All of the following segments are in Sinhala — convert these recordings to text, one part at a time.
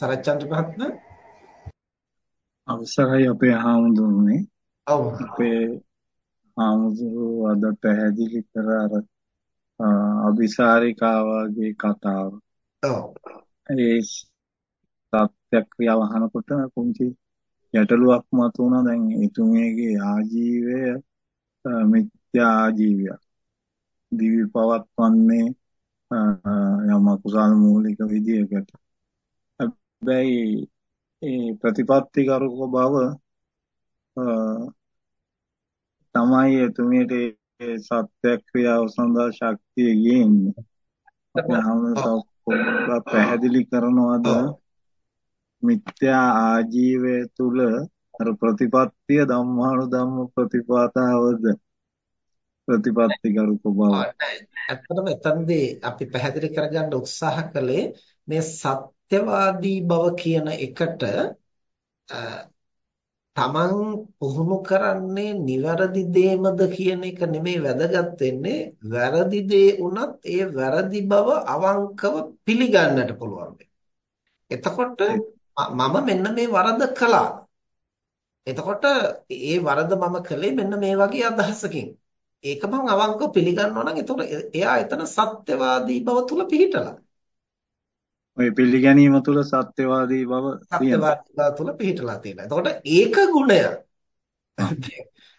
සරච්චන්ද්‍ර මහත්මයා අවසරයි අපේ හාමුදුරනේ ඔව් අපේ හාමුදුරුවෝ අද පැහැදිලි කර අර අபிසාරිකාවාගේ කතාව. ඔව් ඒ සත්‍යක්‍රියාව අහනකොට පුංචි ගැටලුවක් මතුවුණා දැන් එතුමියගේ ආජීවය මිත්‍යා ආජීවයක්. දිවි පවත්වන්නේ යම් අකුසල මූලික විදියකට. හැබැයි ඒ ප්‍රතිපත්තිකරුක බව තමයි එතුමියට ඒ සත්‍යක්‍රියාව සඳහා ශක්තිය ගේන්නේ. අපි හැමෝම පැහැදිලි කරනවාද මිත්‍යා ආජීවය තුල අර ප්‍රතිපත්තිය ධම්මානුධම්ම ප්‍රතිපදාවද ප්‍රතිපත්තිකරුක බව. ඇත්තටම එතනදී අපි පැහැදිලි කරගන්න උත්සාහ කළේ මේ සත්‍යවාදී බව කියන එකට තමන් පුහුණු කරන්නේ නිවැරදි දේමද කියන එක නෙමෙයි වැදගත් වෙන්නේ වැරදි දේ උනත් ඒ වැරදි බව අවංකව පිළිගන්නට පුළුවන් එතකොට මම මෙන්න මේ වරද කළා. එතකොට ඒ වරද මම කළේ මෙන්න මේ වගේ අදහසකින්. ඒක මම අවංකව පිළිගන්නවා නම් එතකොට එයා එතන සත්‍යවාදී බව තුල පිහිටලා. ඔය පිළිගැනීම තුළ සත්‍යවාදී බව සත්‍යවාදී බව තුළ පිහිටලා තියෙනවා. එතකොට ඒක ගුණය.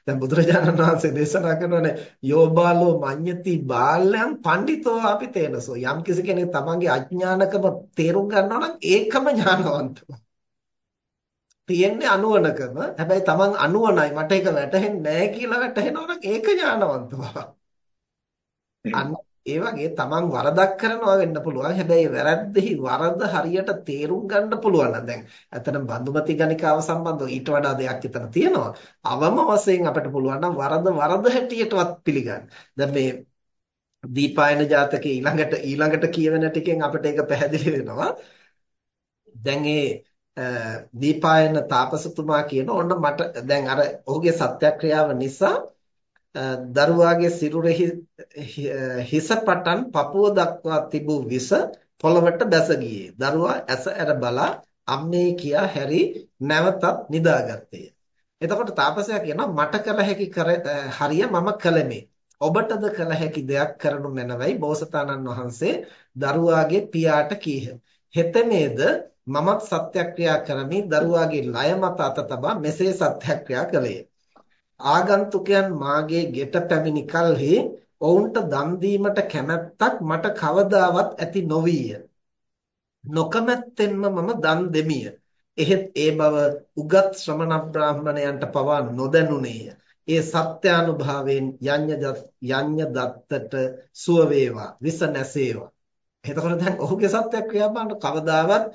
දැන් බුදුරජාණන් වහන්සේ දේශනා කරනවානේ යෝබාලෝ මඤ්ඤති බාල්යන් පඬිතෝ අපි තේනසෝ යම් කිසි කෙනෙක් තමන්ගේ අඥානකම තේරුම් ගන්නවා නම් ඒකම ඥානවන්තෝ. තියෙන්නේ අනුවණකම. හැබැයි තමන් අනුවණයි මට ඒක වැටහෙන්නේ නැහැ කියලා වැටහෙනවා නම් ඒක ඥානවන්තව. අන්න ඒ වගේ තමන් වරදක් කරනවා වෙන්න පුළුවන්. හැබැයි වැරද්දෙහි වරද හරියට තේරුම් ගන්න පුළුවන් නම් දැන් ඇත්තටම බන්දුමති ගණිකාව සම්බන්ධව ඊට වඩා දෙයක් එතන තියෙනවා. අවම වශයෙන් අපිට පුළුවන් නම් වරද වරද හැටියටවත් පිළිගන්න. දැන් මේ දීපායන ජාතකයේ ඊළඟට ඊළඟට කියවෙන ටිකෙන් අපිට ඒක පැහැදිලි වෙනවා. දැන් ඒ දීපායන තාපසතුමා කියන ඕන්න මට දැන් අර ඔහුගේ සත්‍යක්‍රියාව නිසා දරුවාගේ සිරුරෙහි හිස පටන් පපුව දක්වා තිබූ විස පොළවට බැස ගියේ. දරුවා ඇස ඇර බලා අම්මේ කියා හැරි නැවතත් නිදාගත්තේය. එතකොට තාපසයා කියනවා මට කළ හැකි හරිය මම කළෙමි. ඔබටද කළ හැකි දෙයක් කරනු මැනවයි බෝසතාණන් වහන්සේ දරුවාගේ පියාට කීහ. හෙතෙමේද මමත් සත්‍යක්‍රියා කරමි දරුවාගේ ලය මත අත තබා මෙසේ සත්‍යක්‍රියා කළේය. ආගන්තුකයන් මාගේ ගෙට පැමිණි කලෙහි ඔවුන්ට දන් දීමට කැමැත්තක් මට කවදාවත් ඇති නොවිය. නොකමැත්තෙන්ම මම දන් දෙමිය. එහෙත් ඒ බව උගත් ශ්‍රමණ බ්‍රාහ්මණයන්ට පවා නොදැනුනේය. ඒ සත්‍යානුභාවයෙන් යඤ්ඤ දත්තට සුව වේවා විස නැසේවා. එතකොට දැන් ඔහුගේ සත්‍යක්‍රියා බලන්න කවදාවත්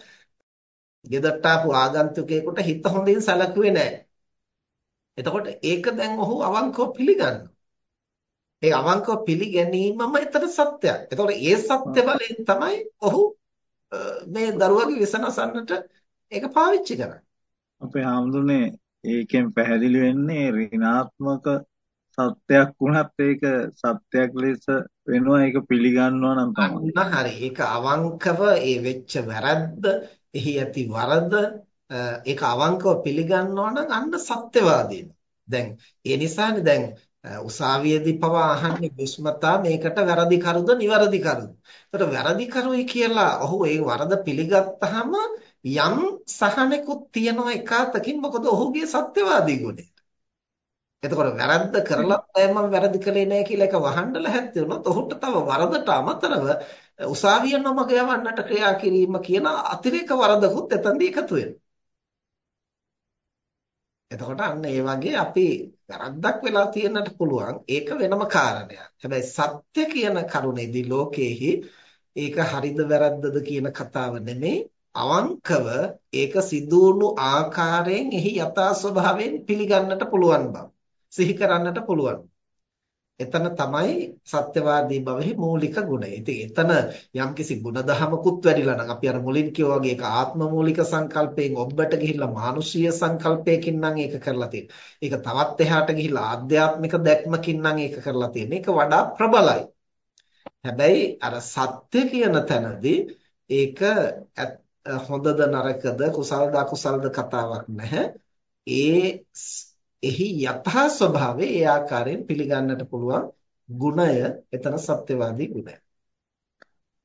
ගෙදරට ආපු ආගන්තුකයෙකුට හිත හොඳින් සැලකුවේ නැහැ. එතකොට ඒක දැන් ඔහු අවංකව පිළිගන්නවා. ඒ අවංකව පිළිගැනීමම එතන සත්‍යයක්. එතකොට ඒ සත්‍ය බලයෙන් තමයි ඔහු මේ දරුවගේ විසනසන්නට ඒක පාවිච්චි කරන්නේ. අපේ ආම්දුනේ ඒකෙන් පැහැදිලි වෙන්නේ ඍණාත්මක සත්‍යයක් වුණත් ඒක සත්‍යයක් ලෙස වෙනවා ඒක පිළිගන්නවා නම් තමයි. හරි. ඒක අවංකව ඒ වෙච්ච වැරද්ද, එහි ඇති වරද ඒක අවංකව පිළිගන්නවා නම් අන්න සත්‍යවාදී. දැන් ඒ නිසානේ දැන් උසාවියේදී පවා අහන්නේ විශ්මතා මේකට වැරදි කරුද නිවැරදි කරුද. ඒතර වැරදි කරුයි කියලා ඔහු ඒ වරද පිළිගත්තාම යම් සහනෙකුත් තියනවා එකාතකින් මොකද ඔහුගේ සත්‍යවාදී ගුණය. එතකොට වැරද්ද කරලත් අය මම වැරදි කළේ නැහැ කියලා එක වහන්න ලැහැත්ති වුණොත් ඔහුට තව වරදට අමතරව උසාවිය නොමග යවන්නට ක්‍රියා කිරීම කියන අතිරේක වරදකුත් එතනදී එකතු වෙනවා. එතකොට අන්න ඒ වගේ අපි වැරද්දක් වෙලා තියෙන්නට පුළුවන්. ඒක වෙනම කාරණයක්. හැබැයි සත්‍ය කියන කරුණේදී ලෝකයේහි ඒක හරිද වැරද්දද කියන කතාව නෙමෙයි. අවංකව ඒක සිදු ආකාරයෙන් එහි යථා ස්වභාවයෙන් පිළිගන්නට පුළුවන් බව. සිහි කරන්නට පුළුවන්. එතන තමයි සත්‍යවාදී භවෙහි මූලික ගුණය. ඉතින් එතන යම්කිසි ಗುಣධහමකුත් වැඩිලා නම් අපි අර මුලින් කිව්වා වගේ ඒක ආත්ම මූලික සංකල්පයෙන් ඔබට ගිහිල්ලා මානුෂීය සංකල්පයකින් නම් ඒක කරලා තියෙන්නේ. ඒක තවත් එහාට ගිහිල්ලා ආධ්‍යාත්මික දැක්මකින් නම් ඒක කරලා තියෙන්නේ. ඒක වඩා ප්‍රබලයි. හැබැයි අර සත්‍ය කියන තැනදී ඒක හොඳද නරකද කුසල්ද අකුසල්ද කතාවක් නැහැ. ඒ එහි යථා ස්වභාවය ඒ ආකාරයෙන් පිළිගන්නට පුළුවන් ගුණය එතන සත්‍යවාදී ගුණය.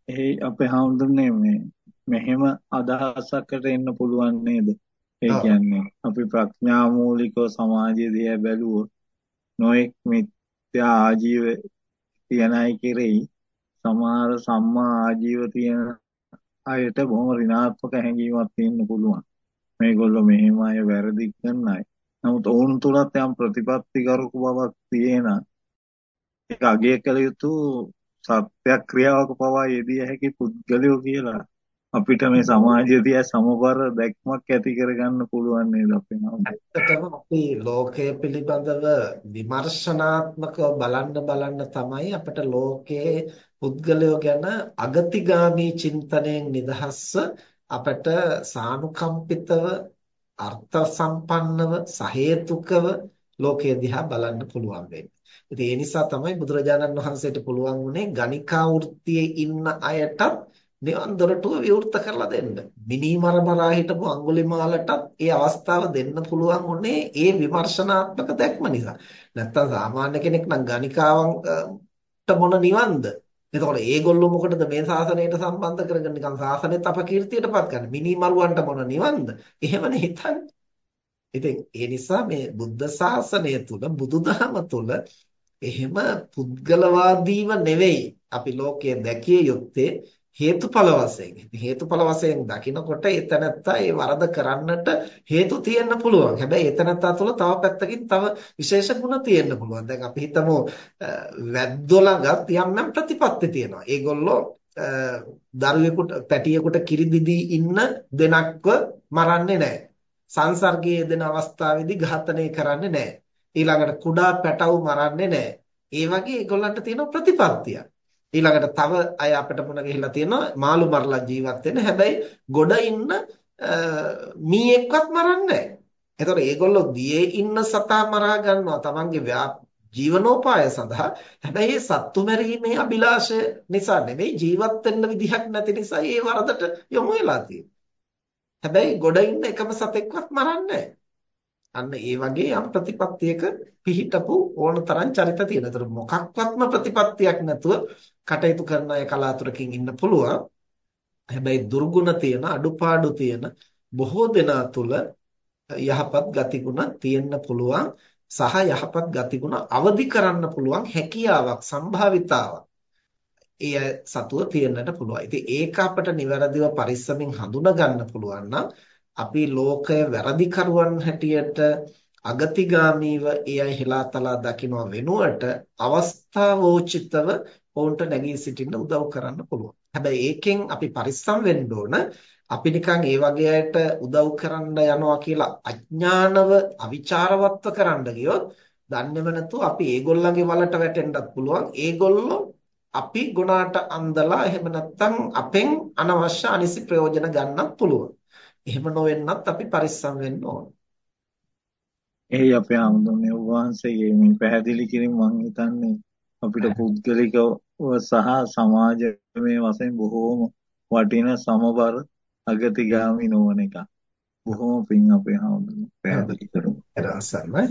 ඒ අපේ හාමුදුරනේ මේ මෙහෙම අදහසකට එන්න පුළුවන් නේද? ඒ කියන්නේ අපි ප්‍රඥා මූලිකව සමාජය දිහා බැලුවොත් නොඑක් මිත්‍යා ආජීව තියන අය කෙරෙහි සමහර සම්මා ආජීව තියෙන අයට බොහොම ඍණාත්මක හැඟීමක් තියෙන්න පුළුවන්. මේගොල්ලෝ මෙහෙම අය වැරදි කරන අය. නමුත් ඔවුන් තුලත් යම් ප්‍රතිපත්තිකරක බවක් තියෙන ඒක අගය කළ යුතු සත්‍යක්‍රියාවක පවා යෙදිය හැකි පුද්ගලයෝ කියලා අපිට මේ සමාජය දිහා සමබර දැක්මක් ඇති කරගන්න පුළුවන් නේද අපේ නම. ඇත්තටම අපි ලෝකය පිළිබඳව විමර්ශනාත්මකව බලන්න බලන්න තමයි අපිට ලෝකයේ පුද්ගලයෝ ගැන අගතිගාමී චින්තනයෙන් නිදහස්ව අපට සානුකම්පිතව අර්ථ සම්පන්නව සහේතුකව ලෝකය දිහා බලන්න පුළුවන් වෙන්නේ. ඉතින් ඒ නිසා තමයි බුදුරජාණන් වහන්සේට පුළුවන් වුණේ ගණිකා වෘත්තියේ ඉන්න අයටත් නිවන් දොරටුව විවෘත කරලා දෙන්න. මිනී මරමරා හිටපු අඟුලිමාලටත් ඒ අවස්ථාව දෙන්න පුළුවන් උනේ ඒ විමර්ශනාත්මක දැක්ම නිසා. නැත්තම් සාමාන්‍ය කෙනෙක් නම් ගණිකාවන්ට මොන නිවන්ද? එතකොට ඒගොල්ලෝ මොකටද මේ ශාසනයට සම්බන්ධ කරගෙන නිකන් ශාසනයත් අපකීර්තියටපත් කරන්නේ? මිනී මරුවන්ට මොන නිවන්ද? එහෙමනේ හිතන්නේ. ඉතින් ඒ නිසා මේ බුද්ධ ශාසනය තුල බුදුදහම තුල එහෙම පුද්ගලවාදීව නෙවෙයි අපි ලෝකයේ දැකිය යුත්තේ හේතුඵල වශයෙන්. හේතුඵල වශයෙන් දකිනකොට එතනත්තා ඒ වරද කරන්නට හේතු තියෙන්න පුළුවන්. හැබැයි එතනත්තා තුළ තව පැත්තකින් තව විශේෂ ගුණ තියෙන්න පුළුවන්. දැන් අපි හිතමු වැද්දොලගත් යම් යම් ප්‍රතිපත්ති තියෙනවා. ඒගොල්ලෝ දරුවෙකුට පැටියෙකුට කිරි දීදී ඉන්න දෙනක්ව මරන්නේ නැහැ. සංසර්ගයේ දෙන අවස්ථාවේදී ඝාතනය කරන්නේ නැහැ. ඊළඟට කුඩා පැටවු මරන්නේ නැහැ. ඒ වගේ ඒගොල්ලන්ට තියෙන ප්‍රතිපත්තියක්. ඊළඟට තව අය අපිට මුණ ගිහිල්ලා තියෙනවා මාළු මරලා ජීවත් වෙන හැබැයි ගොඩ ඉන්න මීයෙක්වත් මරන්නේ නැහැ. එතකොට ඒගොල්ලෝ දියේ ඉන්න සතා මරා ගන්නවා තමන්ගේ ජීවනෝපාය සඳහා. හැබැයි මේ සත්තු මරීමේ අභිලාෂය නිසා නෙමෙයි ජීවත් වෙන්න විදිහක් නැති නිසා ඒ වරදට යොමු වෙලා තියෙන්නේ. හැබැයි ගොඩ ඉන්න එකම සතෙක්වත් මරන්නේ අන්න ඒ වගේ යම් ප්‍රතිපත්තියක පිහිටපු ඕන තරම් චරිත තියෙනවා. ඒතර මොකක්වත්ම ප්‍රතිපත්තියක් නැතුව කටයුතු කරන අය කලාතුරකින් ඉන්න පුළුවන්. හැබැයි දුර්ගුණ තියෙන, අඩුපාඩු තියෙන බොහෝ දෙනා තුල යහපත් ගතිගුණ තියෙන්න පුළුවන් සහ යහපත් ගතිගුණ අවදි කරන්න පුළුවන් හැකියාවක් සම්භාවිතාවක් ඒ සතුව තියෙන්නට පුළුවන්. ඉතින් ඒක අපිට නිවැරදිව පරිස්සමින් හඳුනා ගන්න පුළුවන් නම් අපි ලෝකය වැරදි කරුවන් හැටියට අගතිගාමීව ඒ අය හෙලාතලා දකින්න වෙනුවට අවස්ථාවෝචිතව ඔවුන්ට නැගී සිටින්න උදව් කරන්න පුළුවන්. හැබැයි ඒකෙන් අපි පරිස්සම් වෙන්න ඕන අපි නිකන් ඒ වගේ අයට උදව් කරන්න යනවා කියලා අඥානව අවිචාරවත්ව කරන්න ගියොත් දන්නේම නැතුව අපි ඒගොල්ලන්ගේ වලට වැටෙන්නත් පුළුවන්. ඒගොල්ලෝ අපි ගුණාට අන්දලා එහෙම නැත්නම් අපෙන් අනවශ්‍ය අනිසි ප්‍රයෝජන ගන්නත් පුළුවන්. එහෙම නොවෙන්නත් අපි පරිස්සම් වෙන්න ඕන. එහි අපේ ආමතුනේ වහන්සේගේ මේ පැහැදිලි කිරීම මම හිතන්නේ අපිට පුද්ගලිකව සහ සමාජමය වශයෙන් බොහෝම වටින සමබර අගතිගාමි නොවන එක. බොහෝම පිං අපේ ආමතුනේ පැහැදිලි. එරසන්නයි.